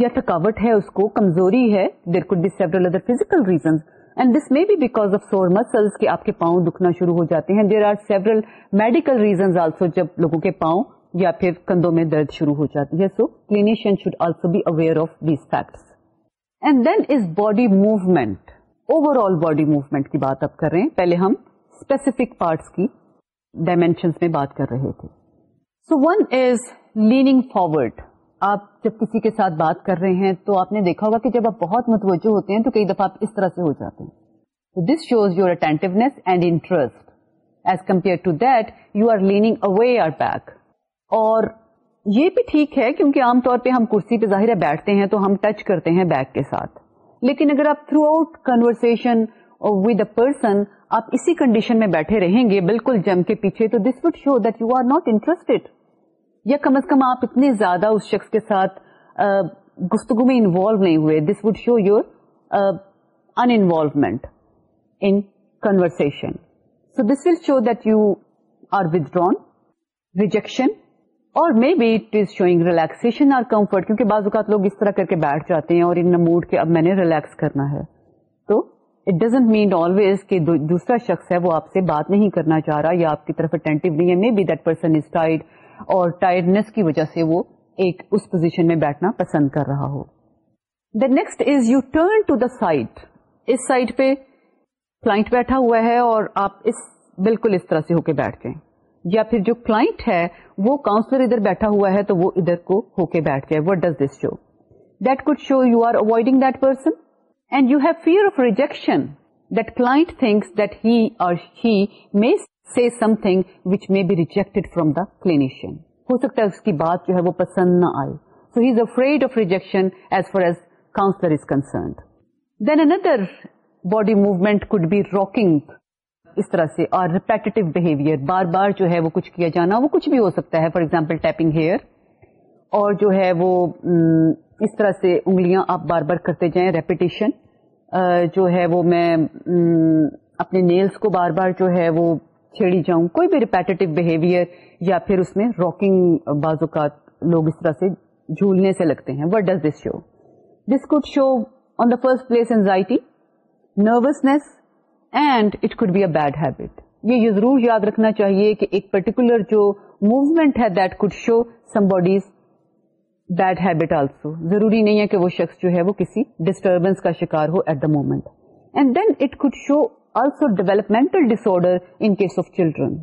یا تھکاوٹ ہے اس کو کمزوری ہے there could be several other physical reasons and this may be because of sore muscles کے آپ کے پاؤں دکھنا شروع ہو جاتے ہیں there are several medical reasons also جب لوگوں کے پاؤں یا پھر کندھوں میں درد شروع ہو جاتی ہے so clinician should also be aware of these facts and then is body movement overall body movement کی بات اب کر رہے ہیں پہلے ہم اسپیسیفک پارٹس کی ڈائمینشنس میں بات کر رہے تھے so one is leaning forward آپ جب کسی کے ساتھ بات کر رہے ہیں تو آپ نے دیکھا ہوگا کہ جب آپ بہت متوجہ ہوتے ہیں تو کئی دفعہ آپ اس طرح سے ہو جاتے ہیں this shows and interest as compare away or back اور یہ بھی ٹھیک ہے کیونکہ عام طور پہ ہم کرسی پہ ظاہر ہے بیٹھتے ہیں تو ہم ٹچ کرتے ہیں بیک کے ساتھ لیکن اگر آپ throughout conversation with a person آپ اسی کنڈیشن میں بیٹھے رہیں گے بالکل جم کے پیچھے تو this would show that you are not interested یا کم از کم آپ اتنے زیادہ اس شخص کے ساتھ گفتگو میں انوالو نہیں ہوئے this would show your uninvolvement conversation so this will show that you are drawn rejection اور مے بی اٹ از شوئنگ اور کمفرٹ کیونکہ بعض اوقات لوگ اس طرح کر کے بیٹھ جاتے ہیں اور ان موڈ کے اب میں نے ریلیکس کرنا ہے تو اٹ ڈزنٹ مین آلویز کہ دوسرا شخص ہے وہ آپ سے بات نہیں کرنا چاہ رہا یا آپ کی طرف اٹینٹو نہیں ہے مے بی دیٹ پرسن از ٹائڈ اور ٹائرڈنیس کی وجہ سے وہ ایک اس پوزیشن میں بیٹھنا پسند کر رہا ہو the next is you turn to the side اس سائڈ پہ کلائنٹ بیٹھا ہوا ہے اور آپ اس بالکل اس طرح سے ہو کے بیٹھ گئے یا پھر جو کلاٹ ہے وہ کاؤنسلر ادھر بیٹھا ہوا ہے تو وہ ادھر کو ہو کے بیٹھ گئے what does this show that could show you are avoiding that person and you have fear of rejection that client thinks that he or she may say something which may be rejected from the clinician. Ho sakta hai uski baat ki hai wo pasand na aai. So he is afraid of rejection as far as counselor is concerned. Then another body movement could be rocking. اس طرح سے اور repetitive behaviour بار بار جو ہے وہ کچھ کیا جانا وہ کچھ بھی ہو سکتا ہے فار ایگزامپل ٹیپنگ ہیئر اور جو ہے وہ اس طرح سے انگلیاں آپ بار بار کرتے جائیں ریپیٹیشن جو ہے وہ میں اپنے نیلس کو بار بار جو ہے وہ چھیڑی جاؤں کوئی بھی ریپیٹیو بہیویئر یا پھر اس میں راکنگ بعض اوقات لوگ اس طرح سے جھولنے سے لگتے ہیں what does this show this could show on the first place anxiety nervousness and it could be a bad habit یہ ضرور یاد رکھنا چاہیے کہ ایک پرٹیکولر جو موومینٹ ہے that could show some bodies bad habit also ضروری نہیں ہے کہ وہ شخص جو ہے وہ کسی ڈسٹربینس کا شکار ہو at the moment and then it could show also developmental disorder in case of children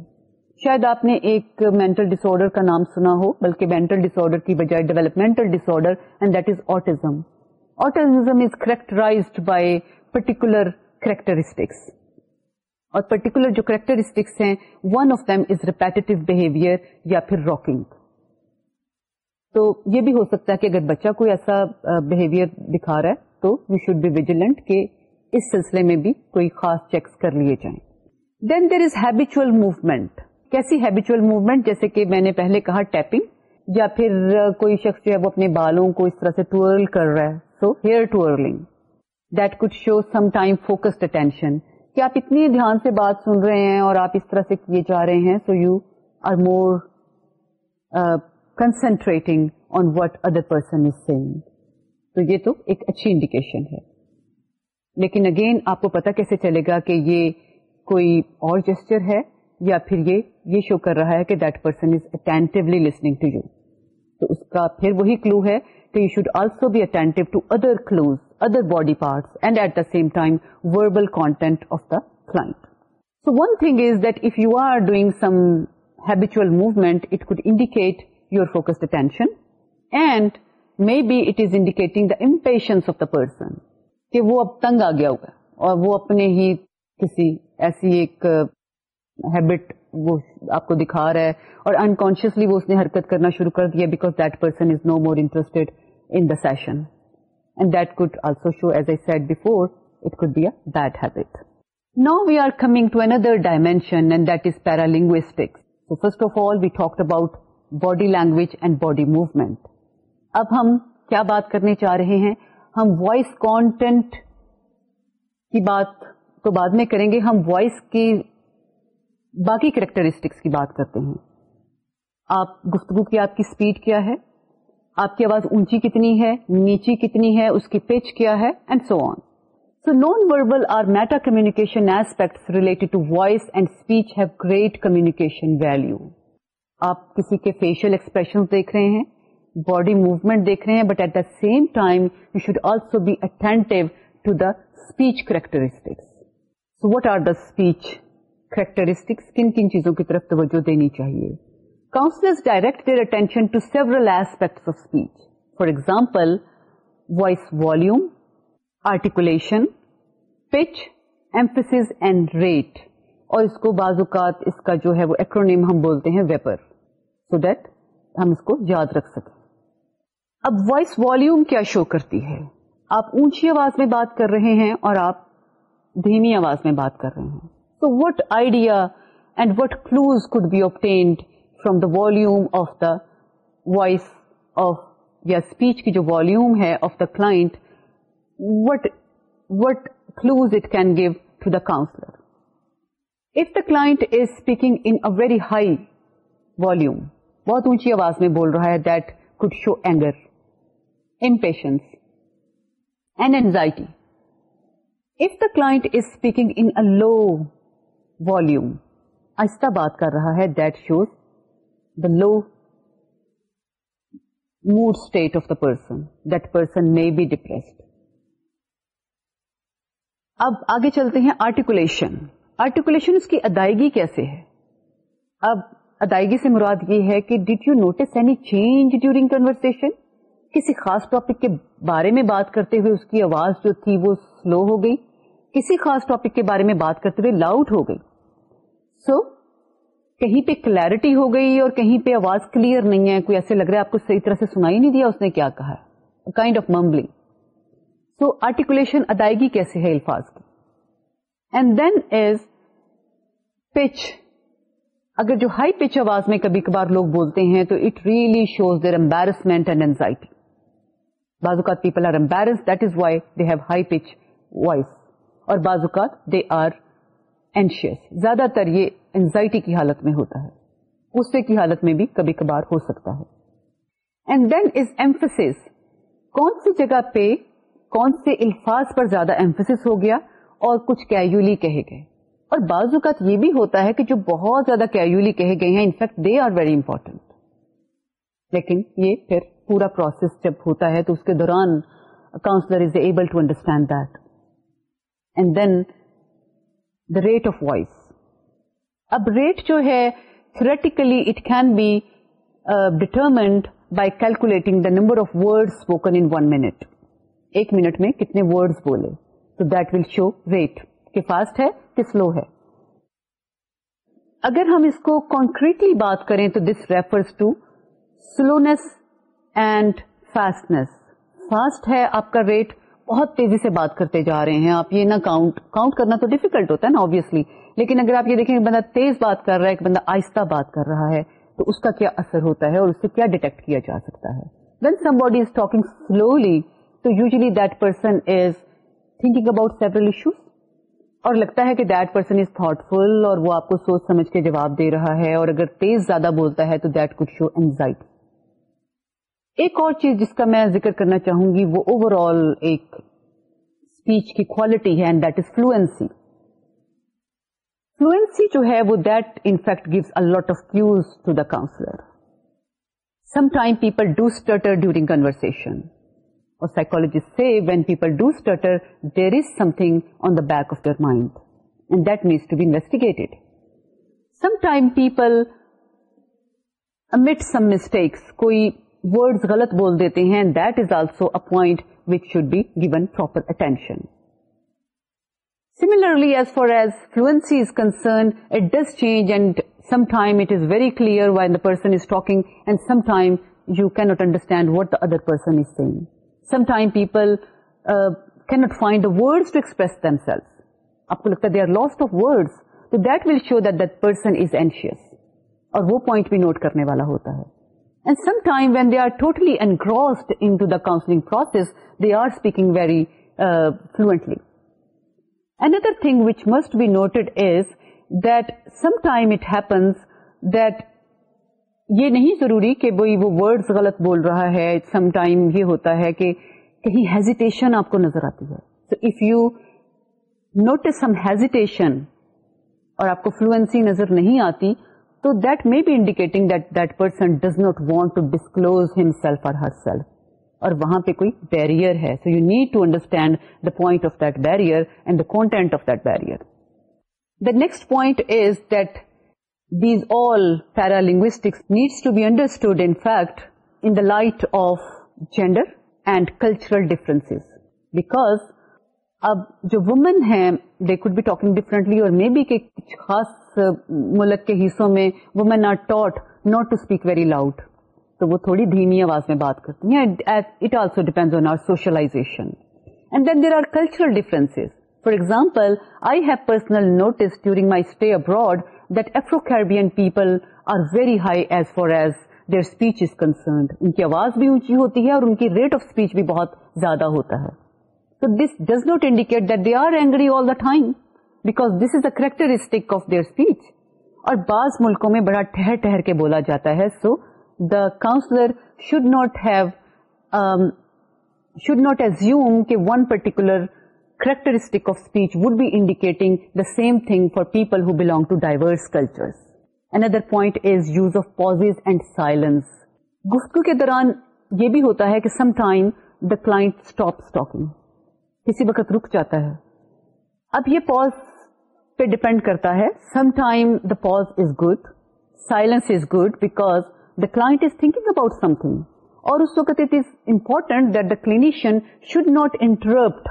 شاید آپ نے ایک مینٹل ڈس آرڈر کا نام سنا ہو بلکہ مینٹل ڈس آرڈر کی بجائے developmental disorder and that is autism autism is characterize by particular characteristics اور پرٹیکولر جو کریکٹرسٹکس ہیں one of them is repetitive behaviour یا پھر راکنگ تو یہ بھی ہو سکتا ہے کہ اگر بچہ کوئی ایسا بہیویئر دکھا رہا ہے تو وی شوڈ بی ویجیلنٹ کہ اس سلسلے میں بھی کوئی خاص چیکس کر لیے جائیں then there is habitual movement کیسی ہیبیچل موومینٹ جیسے کہ میں نے پہلے کہا ٹیپنگ یا پھر کوئی شخص جو ہے وہ اپنے بالوں کو اس طرح سے ٹورل کر رہا ہے so hair twirling that could show some time focused attention کہ آپ اتنے دھیان سے بات سن رہے ہیں اور آپ اس طرح سے کیے جا رہے ہیں so you are more concentrating on what other person is سیگ تو یہ تو ایک اچھی انڈیکیشن ہے لیکن اگین آپ کو پتا کیسے چلے گا کہ یہ کوئی اور جسچر ہے یا پھر یہ یہ شو کر رہا ہے کہ that person is attentively listening to you تو اس کا پھر وہی کلو ہے کہ you should also be attentive to other close other body parts and at the same time verbal content of the client so one thing is that if you are doing some habitual movement it could indicate focus may be it is indicating اور وہ اپنے ہی unconsciously شروع کر دیا because also show as a set could be a نا we are coming to another dimensioning first of all we talk about body language and body movement اب ہم کیا بات کرنے چاہ رہے ہیں ہم وائس کانٹینٹ کی بات تو بعد میں کریں گے ہم وائس کی باقی کریکٹرسٹکس کی بات کرتے ہیں آپ گفتگو کی آپ کی اسپیڈ کیا ہے آپ کی آواز اونچی کتنی ہے نیچی کتنی ہے اس کی پچ کیا ہے and so on so non verbal or meta communication communication related to voice and speech have great communication value آپ کسی کے فیشیل ایکسپریشن دیکھ رہے ہیں باڈی موومنٹ دیکھ رہے ہیں but at the same time you should also be to the speech characteristics so what are the speech characteristics کن کن چیزوں کی طرف توجہ دینی چاہیے counsellors direct their attention to several aspects of speech for example voice volume articulation pitch emphasis and rate اور اس کو بعض اوقات اس کا جو ہے وہ ایکرونیم ہم بولتے ہیں ویپر سو دیٹ ہم اس کو یاد رکھ سکیں اب وائس والیوم کیا شو کرتی ہے آپ اونچی آواز میں بات کر رہے ہیں اور آپ دھیمی آواز میں بات کر رہے ہیں so what idea and what clues could be obtained from the volume of the voice of یا اسپیچ کی جو والیوم ہے of the client what what clues it can give to the counsellor the client speaking انی high وال بہت اونچی آواز میں بول رہا ہے دو anger and anxiety if the client speaking ان لو وال آہستہ بات کر رہا ہے that shows the low mood state of the person درسن میں بی ڈیپریسڈ اب آگے چلتے ہیں آرٹیکولیشن آرٹیکولیشن اس کی ادائیگی کیسے ہے اب ادائیگی سے مراد یہ ہے کہ did you notice any change during conversation کسی خاص ٹاپک کے بارے میں بات کرتے ہوئے اس کی آواز جو تھی وہ سلو ہو گئی کسی خاص ٹاپک کے بارے میں بات کرتے ہوئے لاؤڈ ہو گئی سو so, کہیں پہ کلیرٹی ہو گئی اور کہیں پہ آواز کلیئر نہیں ہے کوئی ایسے لگ رہا ہے آپ کو صحیح طرح سے سنائی نہیں دیا اس نے کیا کہا kind of mumbling so articulation ادائیگی کیسے ہے الفاظ کی دین از اگر جو ہائی پچ آواز میں کبھی کبھار لوگ بولتے ہیں تو it really shows their embarrassment and anxiety بعض اوقات people are embarrass that is why they have high pitch voice اور بعض اوقات دے آر اینشیس زیادہ تر یہ اینزائٹی کی حالت میں ہوتا ہے غصے کی حالت میں بھی کبھی کبھار ہو سکتا ہے اینڈ دین از ایمفس کون سی جگہ پہ کون سے الفاظ پر زیادہ ایمفس ہو گیا اور کچھ کیجولی کہے گئے اور بعض اوقات یہ بھی ہوتا ہے کہ جو بہت زیادہ کیجولی کہے گئے ہیں in fact they are very important لیکن یہ پھر پورا پروسیس جب ہوتا ہے تو اس کے دوران counsellor is able to understand that and then the rate of voice اب ریٹ جو ہے theoretically it can be by calculating the number of word spoken in one minute ایک منٹ میں کتنے ورڈ بولے تو دیٹ ول شو ویٹ کہ فاسٹ ہے کہ سلو ہے اگر ہم اس کو کانکریٹلی بات کریں تو this refers to slowness and fastness fast ہے آپ کا ویٹ بہت تیزی سے بات کرتے جا رہے ہیں آپ یہ نہ کاؤنٹ کاؤنٹ کرنا تو ڈیفیکلٹ ہوتا ہے نا آبیسلی لیکن اگر آپ یہ دیکھیں بندہ تیز بات کر رہا ہے بندہ آہستہ بات کر رہا ہے تو اس کا کیا اثر ہوتا ہے اور اس سے کیا ڈیٹیکٹ کیا جا سکتا ہے when somebody is talking slowly تو یوزلی دیٹ پرسن از اور لگتا ہے کہ that person is thoughtful اور وہ آپ کو سوچ سمجھ کے جواب دے رہا ہے اور اگر تیز زیادہ بولتا ہے تو دیٹ شو اینزائٹی ایک اور چیز جس کا میں ذکر کرنا چاہوں گی وہ اوور آل ایک اسپیچ کی کوالٹی ہے and that is fluency fluency جو ہے وہ that in fact gives lot of cues to the counsellor some time people do stutter during conversation cycle سے when people daughter there is something on the back of their mind and that means to be investigate sometime people mistakes کوئی words گلط بول دیتے ہیں that is also upped which should be گر attention similarly as far as fluency concern it dish change and sometime it is very clear why the person is talking and sometime you can not understand what other person is saying people کی not find word to express themselves آپ کو لگتا ہے وہ point بھی note کرنے والا ہوتا ہے counselling process they are speaking very fluently and other thing which must be noted is that sometime it happens that یہ نہیں ضروری کہ بھائی وہ ورڈ غلط بول رہا ہے سم ٹائم یہ ہوتا ہے کہ کہیں ہیزیٹیشن آپ کو نظر آتی ہے so if you notice some hesitation اور آپ کو فلوئنسی نظر نہیں آتی تو that may be indicating that that person does not want to disclose himself self اور ہر اور وہاں پہ کوئی بیریئر ہے so you need to understand the point of that barrier and the content of that barrier the next point is that these all paralinguistics needs to be understand in fact in the light of gender and cultural difference back اب جو women ہیں they could be talking differently اور may be کے کچھ خاص ملک کے حصوں میں women are taught not to speak very loud تو وہ تھوڑی دھیمی آواز میں بات کرتی ہیں notice during my stay abroad very high as far as their speech is concerned ان کی آواز بھی اونچی ہوتی ہے اور ان کی ریٹ آف اسپیچ بھیٹ that they are angry all the تھاز this is a characteristic of their speech اور بعض ملکوں میں بڑا ٹہر ٹہر کے بولا جاتا ہے so the counsellor should not have should ناٹم کے one particular characteristic of speech would بھی indicating the same thing for people who belong to diverse culture point of pause and silence گفتگو کے دوران یہ بھی ہوتا ہے کہ some time the client stop talking کسی وقت رک جاتا ہے اب یہ پوز پہ ڈپینڈ کرتا ہے some time the pause is good silence is good because the client is thinking about something اور اس وقت it is important that the clinician should not interrupt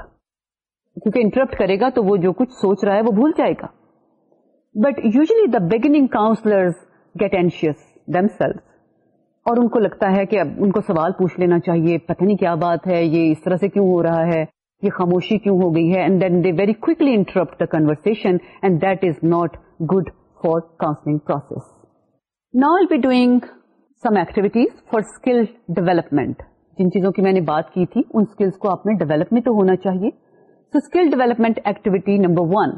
کیونکہ انٹرپٹ کرے گا تو وہ جو کچھ سوچ رہا ہے وہ بھول جائے گا but usually the beginning themselves اور ان کو لگتا ہے کہ اب ان کو سوال پوچھ لینا چاہیے پتہ نہیں کیا بات ہے یہ اس طرح سے کیوں ہو رہا ہے یہ خاموشی کیوں ہو گئی ہے and then they very interrupt the conversation and that is not good for counselling process be doing some activities for skill development جن چیزوں کی میں نے بات کی تھی ان اسکلس کو آپ نے ڈیولپ میں تو ہونا چاہیے skill development activity number one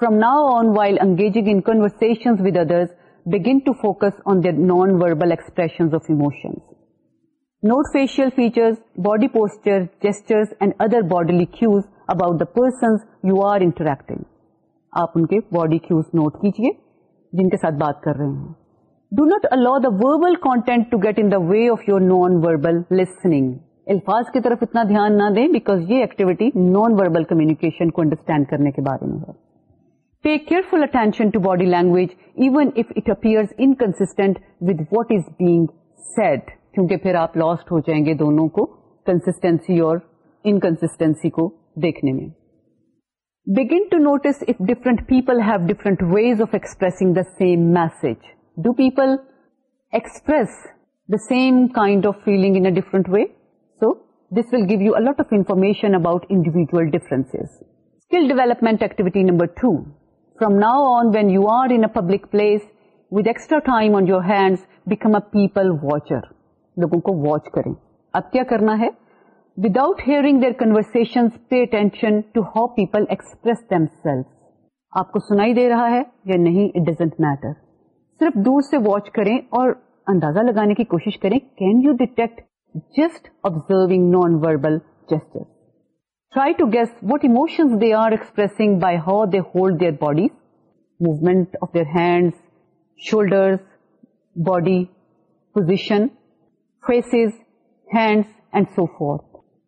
from now on while engaging in converse with other to focus on non verbal expression note facial feature body posture gestured other body about persons you are inter آپ ان کے body note کیجیے جن کے ساتھ بات کر رہے ہیں do not allow the verbal content to get in way of your non verbal listening الفاظ کی طرف اتنا دھیان نہ دیں بیکاز یہ ایکٹیویٹی نان وربل کمیونیکیشن کو انڈرسٹینڈ کرنے کے بارے میں ہے pay careful attention to body language even if it appear inconsistent with what is being said کیونکہ پھر آپ لاسٹ ہو جائیں گے دونوں کو کنسٹینسی اور انکنسٹینسی کو دیکھنے میں begin to notice if different people have different ways of expressing the same message do people express the same kind of feeling in different way لوگوں کو واچ کریں اب کیا کرنا ہے آپ کو سنائی دے رہا ہے یا نہیں اٹ ڈزنٹ میٹر صرف دور سے واچ کریں اور اندازہ لگانے کی کوشش کریں can you detect just verbal non verbal try to guess what they they are expressing by how they hold their bodies of of their shoulders, body, body position faces hands and forth.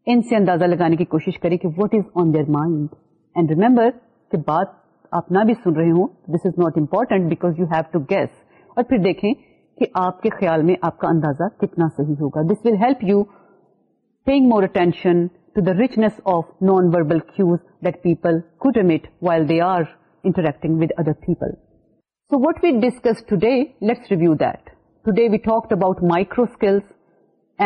ان سے اندازہ لگانے کی کوشش کریں کہ what is on their mind and remember کہ بات آپ نہ بھی سن رہے ہوں this is not important because you have to guess اور پھر دیکھیں کہ آپ کے خیال میں آپ کا اندازہ کتنا صحیح ہوگا this will help you pay more attention to the richness of non verbal cues that people could while they are interacting with other people so what we discuss today let's review that today we talk about micro skills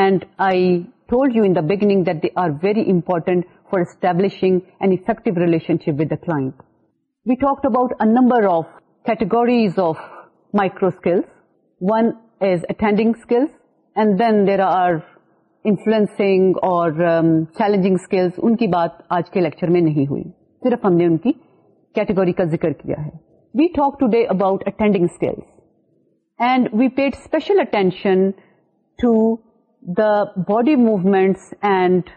and I told you in the beginning that they are very important for establishing effective relationship with the we talk about a number of categories of micro skills one attending skills and then there are influence اور challenging um, skills ان کی بات آج کے lecture میں نہیں ہوئی صرف ہم نے ان کیگری کا ذکر کیا ہے we talk today about attending skills and we paid special attention to the body movements and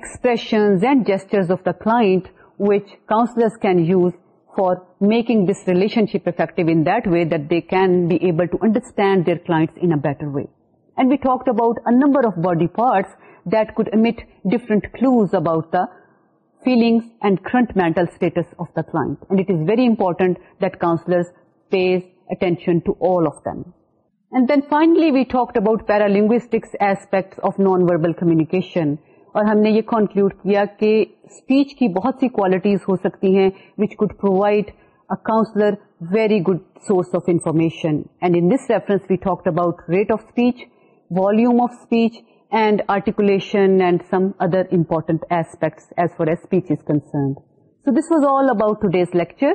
expressions and gesture of the class which counsellor can use for making this relationship effective in that way that they can be able to understand their clients in a better way. And we talked about a number of body parts that could emit different clues about the feelings and current mental status of the client. And it is very important that counselors pays attention to all of them. And then finally, we talked about paralinguistics aspects of nonverbal communication اور ہم نے یہ conclude کیا کہ speech کی بہت سی qualities ہو سکتی ہیں which could provide a counsellor very good source of information and in this reference we talk about rate of speech volume of speech and articulation and some other important aspects as far as speech is concerned so this was all about today's lecture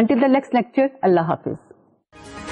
until the next lecture اللہ حافظ